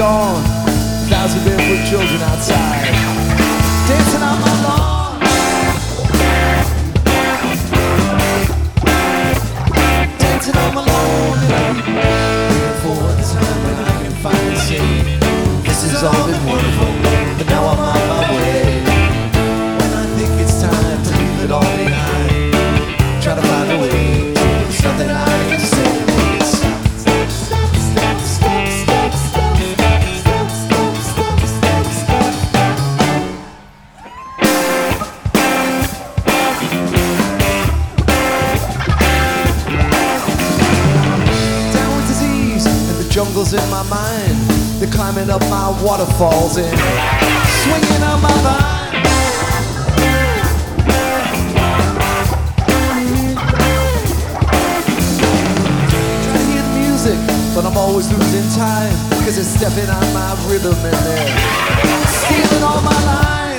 dawn. Clouds of for children outside. falls in my mind. They're climbing up my waterfalls and swinging on my vine. But I'm always losing time Cause they're stepping on my rhythm and they're stealing all my lines